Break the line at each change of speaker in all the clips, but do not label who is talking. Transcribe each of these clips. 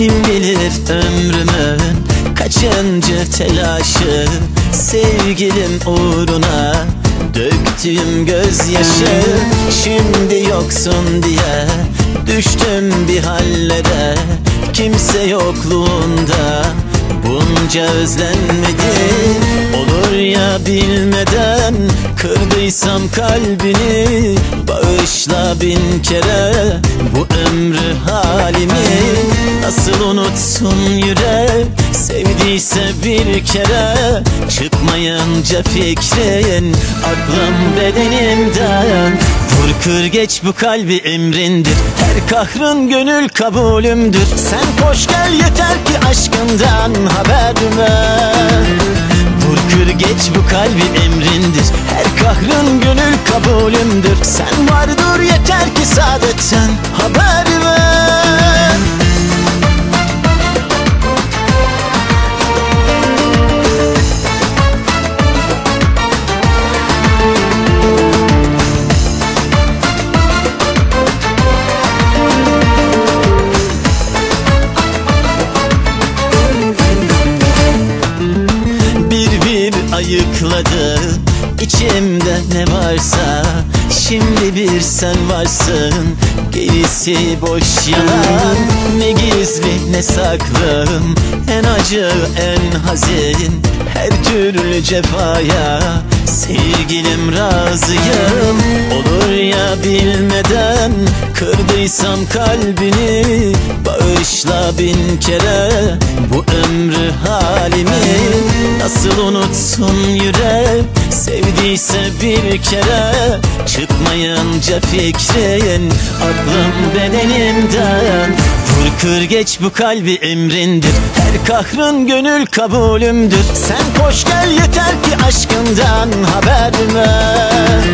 bilir ömrümün Kaçıncı telaşı? Sevgilim uğruna Döktüğüm gözyaşı. Şimdi yoksun diye Düştüm bir hallere. Kimse yokluğunda Bunca özlenmedi. Olur ya bilmeden Kırdıysam kalbini Bağışla bin kere Bu ömrü halimi. Nasıl unutsun yürek Sevdiyse bir kere. Çıkmayınca fikrin Aklım bedenimden. Vur kır geç bu kalbi emrindir. Her kahrın gönül kabulümdür. Sen koş gel yeter ki aşkından haber Vur kır geç bu kalbi emrindir kahrın gönül kabulümdür Sen var dur yeter ki saadetten haber ver. Bir bir ayıkladı varsa Şimdi bir sen varsın Gerisi boş yalan. Ne gizli ne saklım En acı en hazin. Her türlü cefaya Sevgilim razıyım. Olur ya bilmeden Kırdıysam kalbini Bağışla bin kere Bu ömrü halimi. Nasıl unutsun yürek Sevdiyse bir kere Çıkmayınca fikrin Aklım bedenimden Vur kır geç bu kalbi emrindir Her kahrın gönül kabulümdür. Sen koş gel yeter ki aşkından haber ver.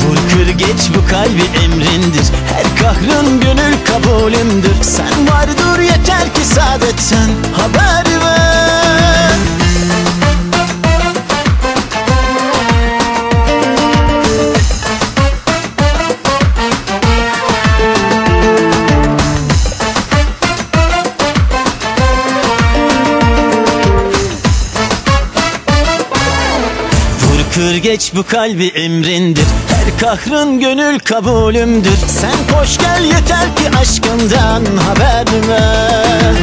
Vur kır geç bu kalbi emrindir Her kahrın gönül kabulümdür. Sen var dur yeter ki saadetten haber kır geç bu kalbi emrindir. Her kahrın gönül kabulümdür. Sen koş gel yeter ki aşkından haber ver.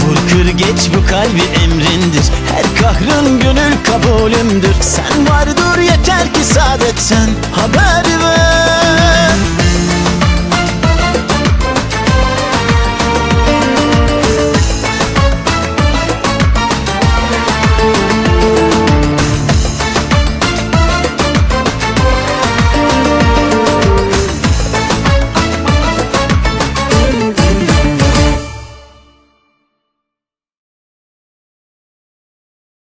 Vur kır geç bu kalbi emrindir. Her kahrın gönül kabulümdür. Sen var dur yeter ki saadetten haber